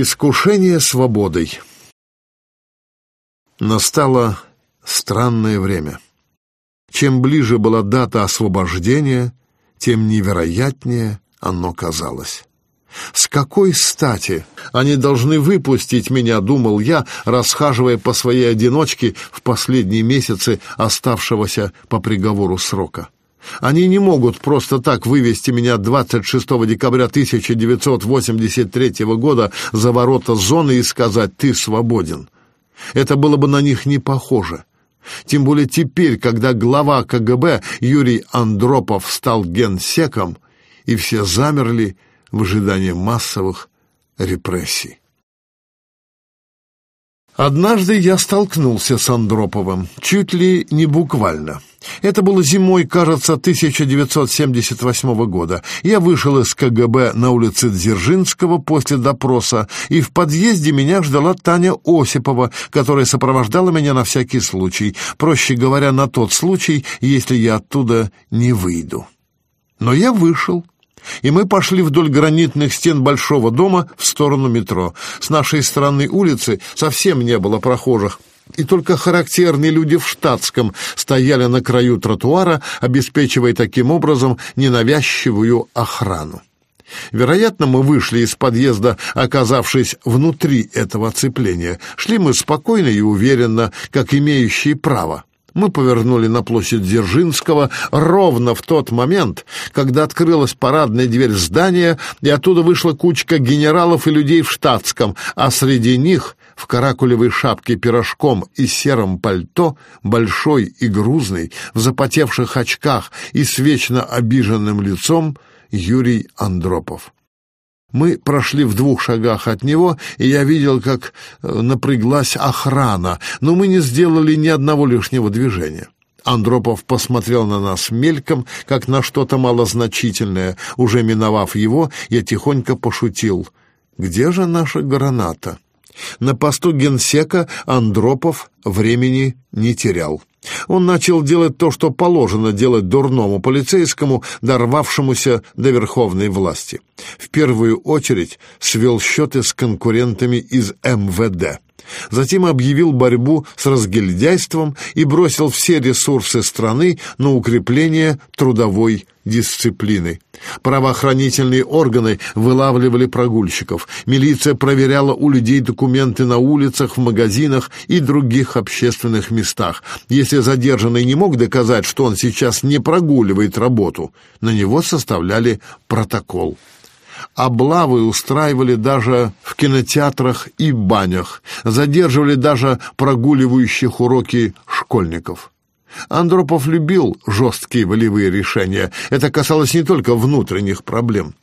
Искушение свободой. Настало странное время. Чем ближе была дата освобождения, тем невероятнее оно казалось. С какой стати они должны выпустить меня, думал я, расхаживая по своей одиночке в последние месяцы оставшегося по приговору срока. Они не могут просто так вывести меня 26 декабря 1983 года за ворота зоны и сказать «ты свободен». Это было бы на них не похоже. Тем более теперь, когда глава КГБ Юрий Андропов стал генсеком, и все замерли в ожидании массовых репрессий. Однажды я столкнулся с Андроповым, чуть ли не буквально. Это было зимой, кажется, 1978 года. Я вышел из КГБ на улице Дзержинского после допроса, и в подъезде меня ждала Таня Осипова, которая сопровождала меня на всякий случай, проще говоря, на тот случай, если я оттуда не выйду. Но я вышел и мы пошли вдоль гранитных стен большого дома в сторону метро. С нашей стороны улицы совсем не было прохожих, и только характерные люди в штатском стояли на краю тротуара, обеспечивая таким образом ненавязчивую охрану. Вероятно, мы вышли из подъезда, оказавшись внутри этого оцепления. Шли мы спокойно и уверенно, как имеющие право. Мы повернули на площадь Дзержинского ровно в тот момент, когда открылась парадная дверь здания, и оттуда вышла кучка генералов и людей в штатском, а среди них, в каракулевой шапке пирожком и сером пальто, большой и грузный, в запотевших очках и с вечно обиженным лицом, Юрий Андропов. Мы прошли в двух шагах от него, и я видел, как э, напряглась охрана, но мы не сделали ни одного лишнего движения. Андропов посмотрел на нас мельком, как на что-то малозначительное. Уже миновав его, я тихонько пошутил. «Где же наша граната?» На посту генсека Андропов времени не терял. Он начал делать то, что положено делать дурному полицейскому, дорвавшемуся до верховной власти. В первую очередь свел счеты с конкурентами из МВД. Затем объявил борьбу с разгильдяйством и бросил все ресурсы страны на укрепление трудовой дисциплины. Правоохранительные органы вылавливали прогульщиков. Милиция проверяла у людей документы на улицах, в магазинах и других общественных местах. Если задержанный не мог доказать, что он сейчас не прогуливает работу, на него составляли протокол. Облавы устраивали даже в кинотеатрах и банях, задерживали даже прогуливающих уроки школьников. Андропов любил жесткие волевые решения. Это касалось не только внутренних проблем.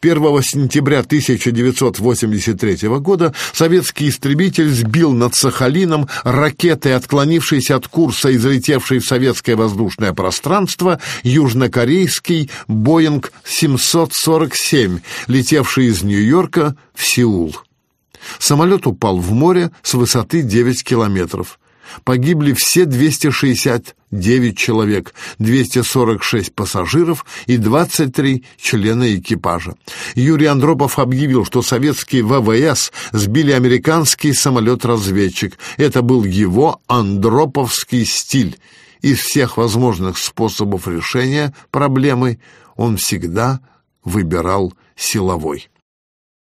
1 сентября 1983 года советский истребитель сбил над Сахалином ракетой, отклонившейся от курса и залетевшей в советское воздушное пространство, южнокорейский «Боинг 747», летевший из Нью-Йорка в Сеул. Самолет упал в море с высоты 9 километров. Погибли все 269 человек, 246 пассажиров и 23 члена экипажа. Юрий Андропов объявил, что советские ВВС сбили американский самолет-разведчик. Это был его андроповский стиль. Из всех возможных способов решения проблемы он всегда выбирал силовой.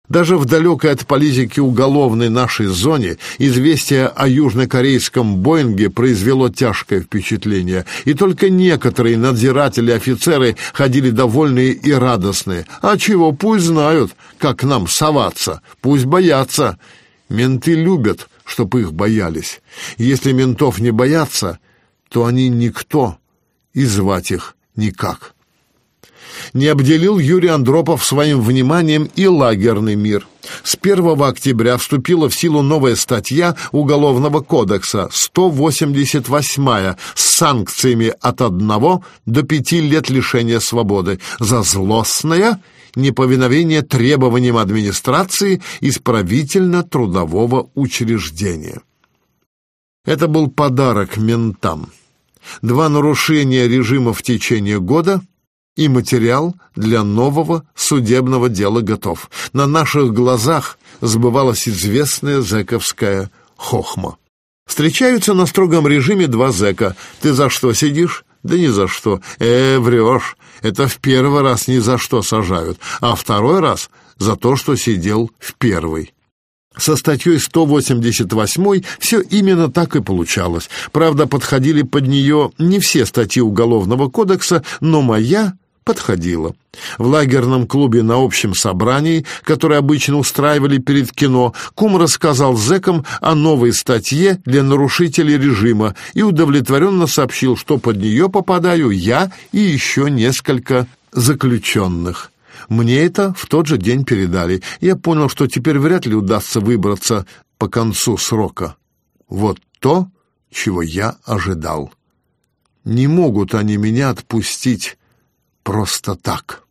Даже в далекой от политики уголовной нашей зоне известие о южнокорейском «Боинге» произвело тяжкое впечатление, и только некоторые надзиратели и офицеры ходили довольные и радостные. А чего, пусть знают, как нам соваться, пусть боятся. Менты любят, чтобы их боялись. Если ментов не боятся, то они никто, и звать их никак не обделил Юрий Андропов своим вниманием и лагерный мир. С 1 октября вступила в силу новая статья Уголовного кодекса 188 с санкциями от 1 до 5 лет лишения свободы за злостное неповиновение требованиям администрации исправительно-трудового учреждения. Это был подарок ментам. Два нарушения режима в течение года – и материал для нового судебного дела готов. На наших глазах сбывалась известная зэковская хохма. Встречаются на строгом режиме два зэка. Ты за что сидишь? Да ни за что. Э, врешь. Это в первый раз ни за что сажают, а второй раз за то, что сидел в первый. Со статьей 188 все именно так и получалось. Правда, подходили под нее не все статьи Уголовного кодекса, но моя подходила. В лагерном клубе на общем собрании, которое обычно устраивали перед кино, Кум рассказал зэкам о новой статье для нарушителей режима и удовлетворенно сообщил, что под нее попадаю я и еще несколько заключенных. Мне это в тот же день передали. Я понял, что теперь вряд ли удастся выбраться по концу срока. Вот то, чего я ожидал. Не могут они меня отпустить просто так.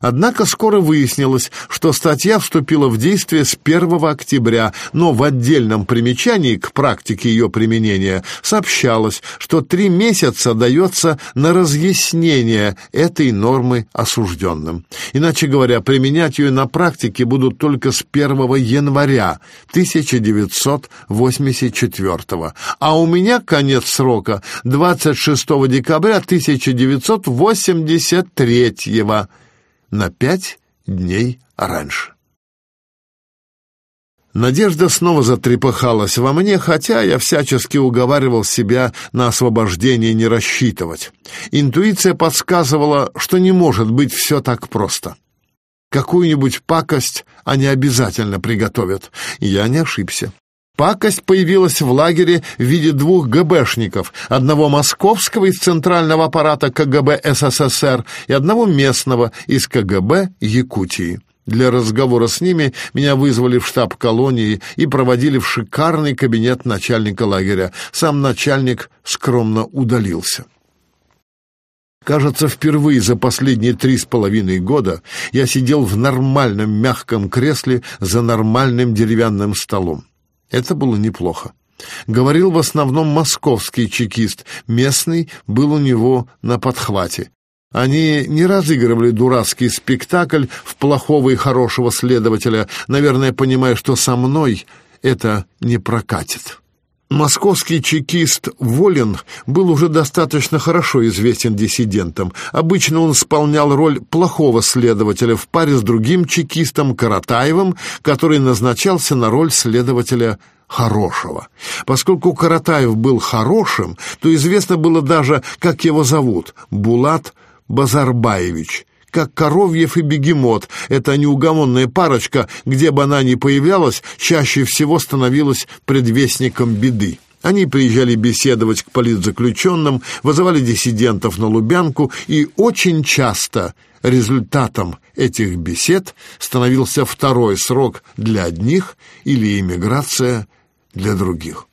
Однако скоро выяснилось, что статья вступила в действие с 1 октября, но в отдельном примечании к практике ее применения сообщалось, что три месяца дается на разъяснение этой нормы осужденным. Иначе говоря, применять ее на практике будут только с 1 января 1984 а у меня конец срока 26 декабря 1983 года на пять дней раньше. Надежда снова затрепыхалась во мне, хотя я всячески уговаривал себя на освобождение не рассчитывать. Интуиция подсказывала, что не может быть все так просто. Какую-нибудь пакость они обязательно приготовят. Я не ошибся. Пакость появилась в лагере в виде двух ГБшников, одного московского из центрального аппарата КГБ СССР и одного местного из КГБ Якутии. Для разговора с ними меня вызвали в штаб колонии и проводили в шикарный кабинет начальника лагеря. Сам начальник скромно удалился. Кажется, впервые за последние три с половиной года я сидел в нормальном мягком кресле за нормальным деревянным столом. Это было неплохо. Говорил в основном московский чекист, местный был у него на подхвате. Они не разыгрывали дурацкий спектакль в плохого и хорошего следователя, наверное, понимая, что со мной это не прокатит. Московский чекист Волин был уже достаточно хорошо известен диссидентам. Обычно он исполнял роль плохого следователя в паре с другим чекистом Каратаевым, который назначался на роль следователя хорошего. Поскольку Каратаев был хорошим, то известно было даже, как его зовут – Булат Базарбаевич – как Коровьев и Бегемот. Эта неугомонная парочка, где бы она ни появлялась, чаще всего становилась предвестником беды. Они приезжали беседовать к политзаключенным, вызывали диссидентов на Лубянку, и очень часто результатом этих бесед становился второй срок для одних или иммиграция для других.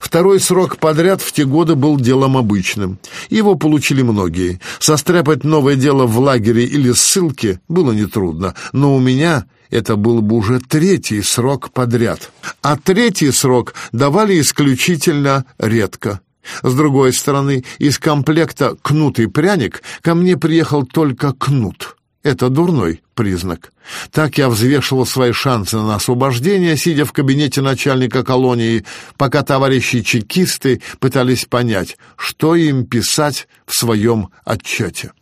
Второй срок подряд в те годы был делом обычным. Его получили многие. Состряпать новое дело в лагере или ссылке было нетрудно, но у меня это был бы уже третий срок подряд. А третий срок давали исключительно редко. С другой стороны, из комплекта «Кнут и пряник» ко мне приехал только кнут. Это дурной признак. Так я взвешивал свои шансы на освобождение, сидя в кабинете начальника колонии, пока товарищи-чекисты пытались понять, что им писать в своем отчете.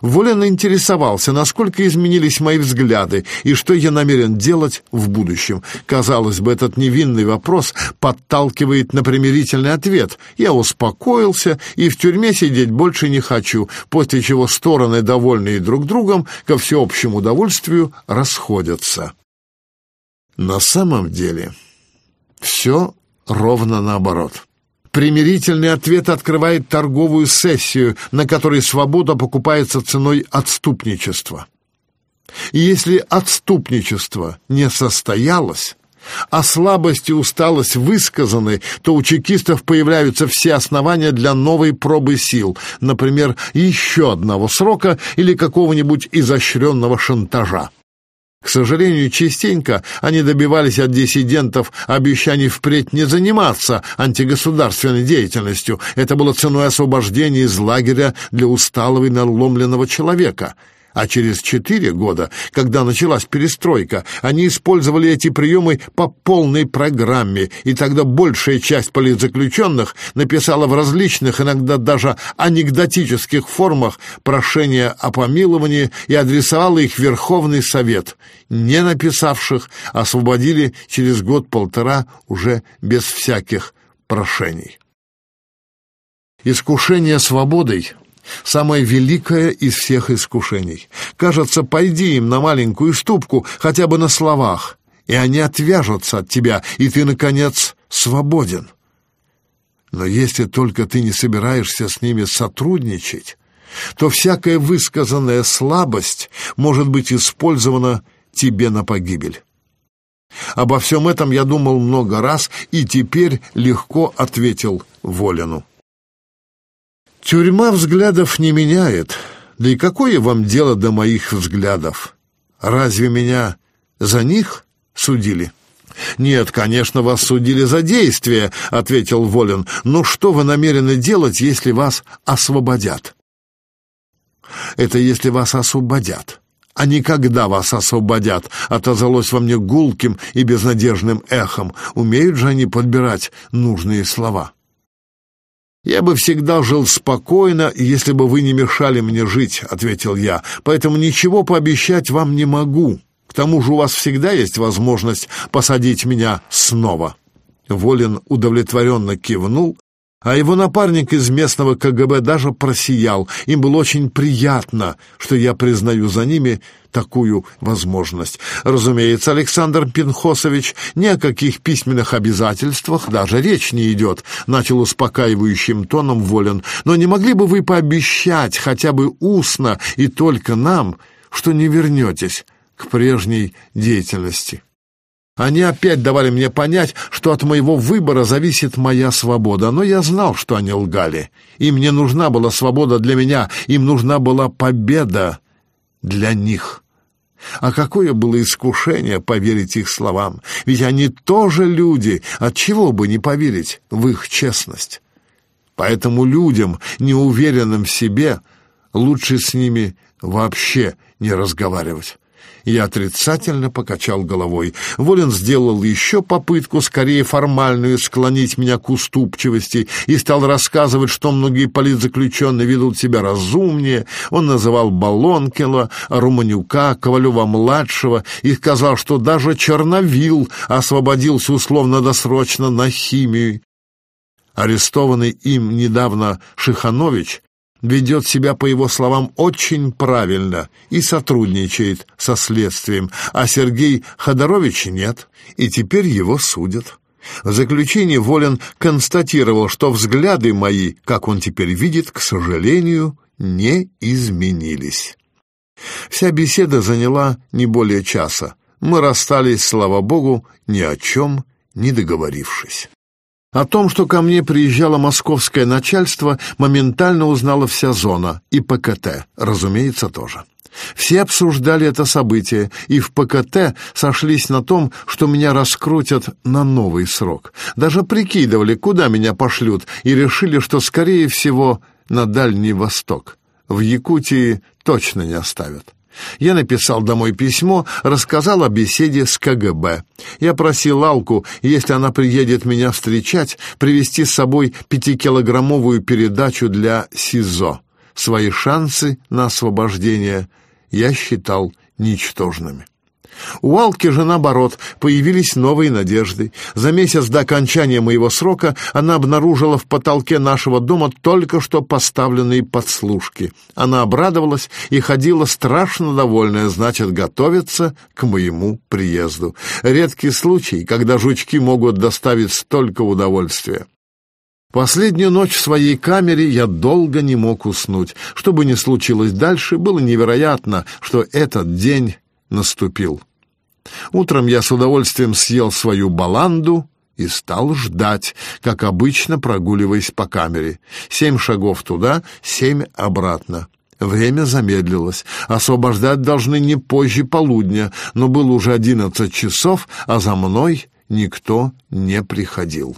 Волин интересовался, насколько изменились мои взгляды и что я намерен делать в будущем. Казалось бы, этот невинный вопрос подталкивает на примирительный ответ. Я успокоился и в тюрьме сидеть больше не хочу, после чего стороны, довольные друг другом, ко всеобщему удовольствию расходятся. На самом деле все ровно наоборот. Примирительный ответ открывает торговую сессию, на которой свобода покупается ценой отступничества. И если отступничество не состоялось, а слабость и усталость высказаны, то у чекистов появляются все основания для новой пробы сил, например, еще одного срока или какого-нибудь изощренного шантажа. К сожалению, частенько они добивались от диссидентов обещаний впредь не заниматься антигосударственной деятельностью. Это было ценой освобождения из лагеря для усталого и надломленного человека — а через четыре года, когда началась перестройка, они использовали эти приемы по полной программе, и тогда большая часть политзаключенных написала в различных, иногда даже анекдотических формах прошения о помиловании и адресовала их Верховный Совет. Не написавших освободили через год-полтора уже без всяких прошений. Искушение свободой Самое великое из всех искушений. Кажется, пойди им на маленькую ступку, хотя бы на словах, и они отвяжутся от тебя, и ты, наконец, свободен. Но если только ты не собираешься с ними сотрудничать, то всякая высказанная слабость может быть использована тебе на погибель. Обо всем этом я думал много раз и теперь легко ответил Волину. Тюрьма взглядов не меняет. Да и какое вам дело до моих взглядов? Разве меня за них судили? Нет, конечно, вас судили за действия, ответил Волин. Но что вы намерены делать, если вас освободят? Это если вас освободят. А никогда вас освободят, отозвалось во мне гулким и безнадежным эхом. Умеют же они подбирать нужные слова. «Я бы всегда жил спокойно, если бы вы не мешали мне жить», — ответил я. «Поэтому ничего пообещать вам не могу. К тому же у вас всегда есть возможность посадить меня снова». Волин удовлетворенно кивнул а его напарник из местного КГБ даже просиял. Им было очень приятно, что я признаю за ними такую возможность. Разумеется, Александр Пинхосович ни о каких письменных обязательствах даже речь не идет, начал успокаивающим тоном волен. Но не могли бы вы пообещать хотя бы устно и только нам, что не вернетесь к прежней деятельности? Они опять давали мне понять, что от моего выбора зависит моя свобода, но я знал, что они лгали. Им не нужна была свобода для меня, им нужна была победа для них. А какое было искушение поверить их словам, ведь они тоже люди, от чего бы не поверить в их честность. Поэтому людям, неуверенным в себе, лучше с ними вообще не разговаривать. Я отрицательно покачал головой. Волин сделал еще попытку, скорее формальную, склонить меня к уступчивости и стал рассказывать, что многие политзаключенные ведут себя разумнее. Он называл Балонкина, Руманюка, Ковалева-младшего и сказал, что даже Черновил освободился условно-досрочно на химию. Арестованный им недавно Шиханович ведет себя, по его словам, очень правильно и сотрудничает со следствием, а Сергей Ходорович нет, и теперь его судят. В заключение Волин констатировал, что взгляды мои, как он теперь видит, к сожалению, не изменились. Вся беседа заняла не более часа. Мы расстались, слава богу, ни о чем не договорившись. О том, что ко мне приезжало московское начальство, моментально узнала вся зона, и ПКТ, разумеется, тоже. Все обсуждали это событие, и в ПКТ сошлись на том, что меня раскрутят на новый срок. Даже прикидывали, куда меня пошлют, и решили, что, скорее всего, на Дальний Восток. В Якутии точно не оставят. Я написал домой письмо, рассказал о беседе с КГБ. Я просил Алку, если она приедет меня встречать, привезти с собой пятикилограммовую передачу для СИЗО. Свои шансы на освобождение я считал ничтожными. У Алки же, наоборот, появились новые надежды. За месяц до окончания моего срока она обнаружила в потолке нашего дома только что поставленные подслушки. Она обрадовалась и ходила страшно довольная, значит, готовится к моему приезду. Редкий случай, когда жучки могут доставить столько удовольствия. Последнюю ночь в своей камере я долго не мог уснуть. Что бы ни случилось дальше, было невероятно, что этот день наступил. Утром я с удовольствием съел свою баланду и стал ждать, как обычно прогуливаясь по камере. Семь шагов туда, семь обратно. Время замедлилось. Освобождать должны не позже полудня, но было уже одиннадцать часов, а за мной никто не приходил.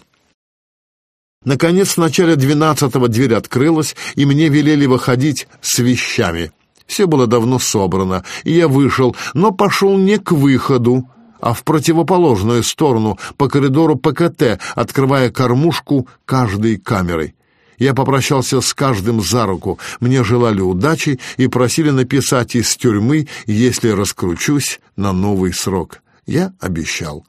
Наконец, в начале двенадцатого дверь открылась, и мне велели выходить с вещами. Все было давно собрано, и я вышел, но пошел не к выходу, а в противоположную сторону, по коридору ПКТ, открывая кормушку каждой камерой. Я попрощался с каждым за руку, мне желали удачи и просили написать из тюрьмы, если раскручусь на новый срок. Я обещал.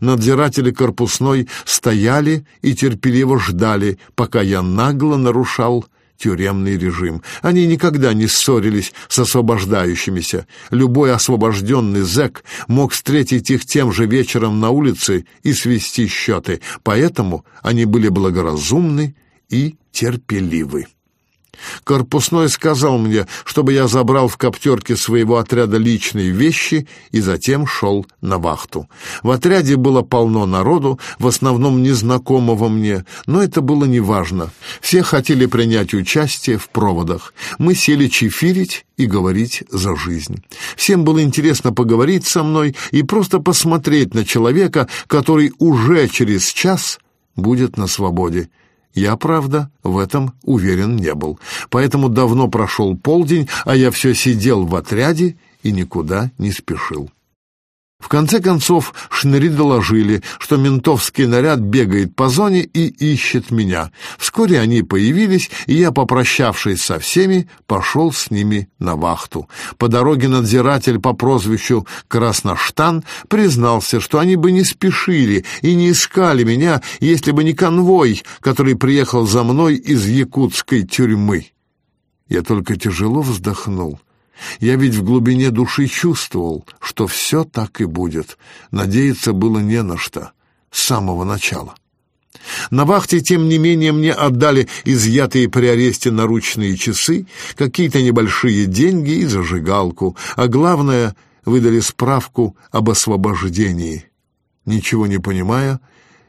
Надзиратели корпусной стояли и терпеливо ждали, пока я нагло нарушал тюремный режим. Они никогда не ссорились с освобождающимися. Любой освобожденный зэк мог встретить их тем же вечером на улице и свести счеты, поэтому они были благоразумны и терпеливы. Корпусной сказал мне, чтобы я забрал в коптерке своего отряда личные вещи и затем шел на вахту. В отряде было полно народу, в основном незнакомого мне, но это было неважно. Все хотели принять участие в проводах. Мы сели чефирить и говорить за жизнь. Всем было интересно поговорить со мной и просто посмотреть на человека, который уже через час будет на свободе. Я, правда, в этом уверен не был. Поэтому давно прошел полдень, а я все сидел в отряде и никуда не спешил. В конце концов, шныри доложили, что ментовский наряд бегает по зоне и ищет меня. Вскоре они появились, и я, попрощавшись со всеми, пошел с ними на вахту. По дороге надзиратель по прозвищу Красноштан признался, что они бы не спешили и не искали меня, если бы не конвой, который приехал за мной из якутской тюрьмы. Я только тяжело вздохнул. Я ведь в глубине души чувствовал, что все так и будет. Надеяться было не на что с самого начала. На вахте, тем не менее, мне отдали изъятые при аресте наручные часы, какие-то небольшие деньги и зажигалку, а главное, выдали справку об освобождении. Ничего не понимая,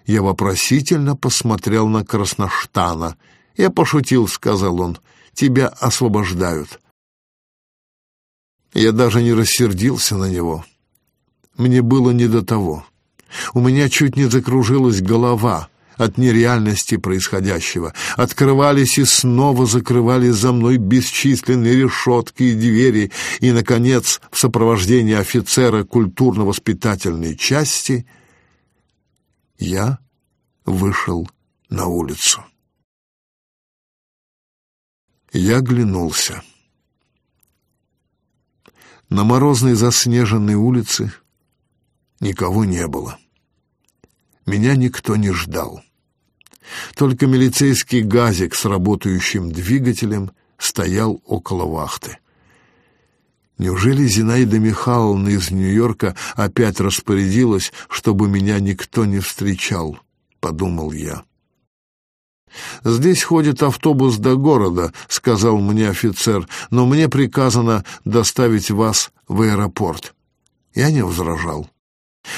я вопросительно посмотрел на Красноштана. «Я пошутил», — сказал он, — «тебя освобождают». Я даже не рассердился на него. Мне было не до того. У меня чуть не закружилась голова от нереальности происходящего. Открывались и снова закрывались за мной бесчисленные решетки и двери, и, наконец, в сопровождении офицера культурно-воспитательной части я вышел на улицу. Я глянулся. На морозной заснеженной улице никого не было. Меня никто не ждал. Только милицейский газик с работающим двигателем стоял около вахты. Неужели Зинаида Михайловна из Нью-Йорка опять распорядилась, чтобы меня никто не встречал, — подумал я. «Здесь ходит автобус до города», — сказал мне офицер, «но мне приказано доставить вас в аэропорт». Я не возражал.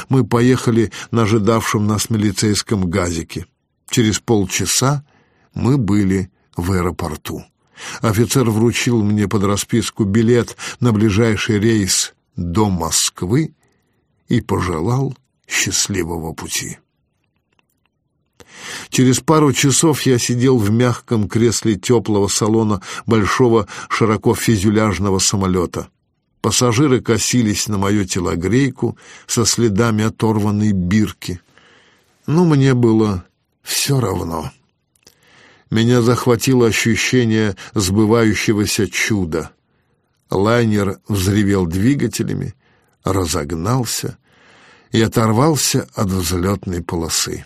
Мы поехали на ожидавшем нас милицейском газике. Через полчаса мы были в аэропорту. Офицер вручил мне под расписку билет на ближайший рейс до Москвы и пожелал счастливого пути. Через пару часов я сидел в мягком кресле теплого салона большого широко фюзеляжного самолета. Пассажиры косились на мою телогрейку со следами оторванной бирки. Но мне было все равно. Меня захватило ощущение сбывающегося чуда. Лайнер взревел двигателями, разогнался и оторвался от взлетной полосы.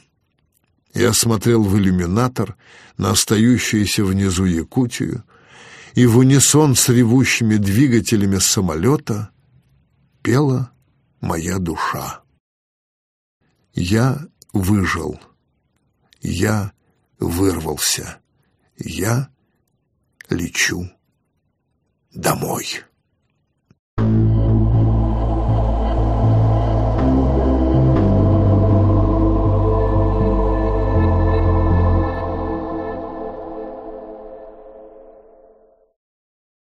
Я смотрел в иллюминатор на остающуюся внизу Якутию, и в унисон с ревущими двигателями самолета пела моя душа. Я выжил, я вырвался, я лечу домой.